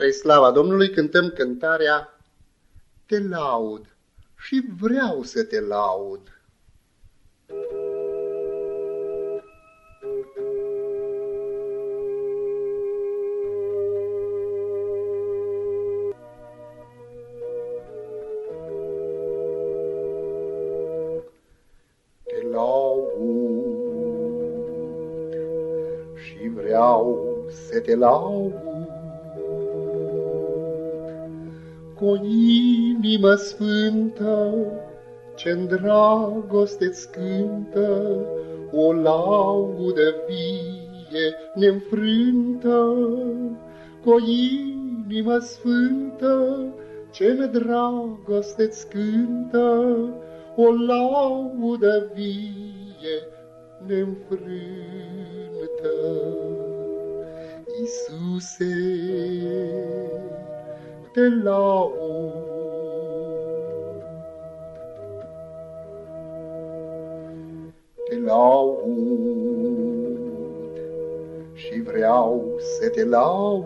Spre slava Domnului cântăm cântarea Te laud și vreau să te laud. Te laud și vreau să te laud. Cu o inimă sfântă, ce-n dragoste-ți cântă, o laudă vie neînfrântă, cu o inimă sfântă, ce-n dragoste-ți cântă, o laudă vie neînfrântă. Iisuse, te laud. Te laud și vreau să te laud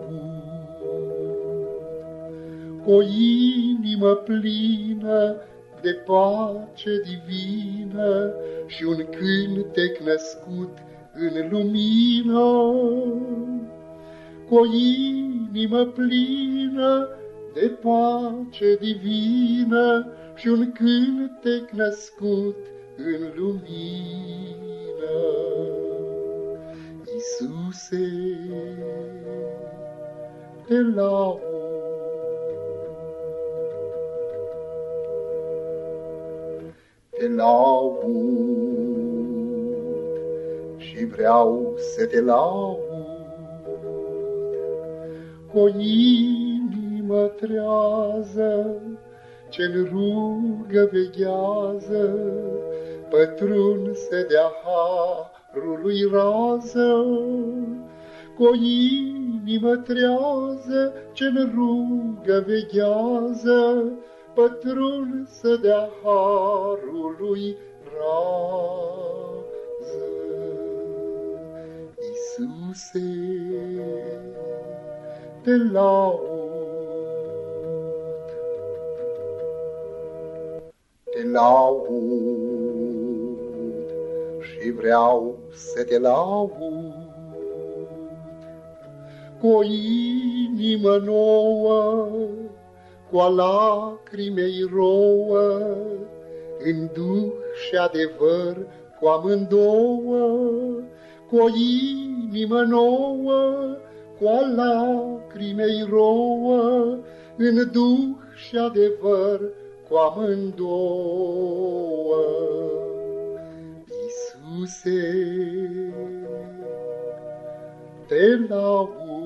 cu o inimă plină de pace divină și un cântec născut în lumină. Cu o inimă plină de pace divină și un cântec născut în lumină. Iisuse, te laud. Te laud și vreau să te laud cu o inimă trează, ce-n rugă veghează, pătrunse de-a harului rază. Cu o inimă trează, ce-n rugă veghează, pătrunse de-a harului rază. Iisuse, te laud. Laud și vreau să te laud. Cu o inimă nouă, cu a lacrimei rouă, în duh și adevăr cu amândouă, cu o inimă nouă, cu a lacrimei rouă, în duh și adevăr cu amândouă. Iisuse, te laud.